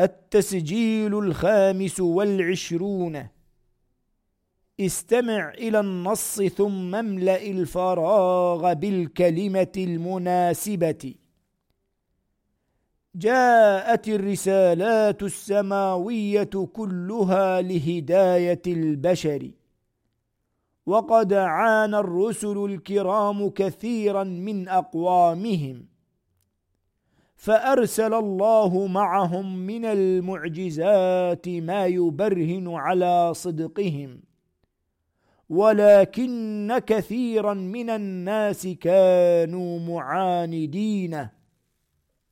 التسجيل الخامس والعشرون. استمع إلى النص ثم املأ الفراغ بالكلمة المناسبة. جاءت الرسالات السماوية كلها لهداية البشر. وقد عانى الرسل الكرام كثيرا من أقوامهم. فأرسل الله معهم من المعجزات ما يبرهن على صدقهم. ولكن كثيرا من الناس كانوا معاندين.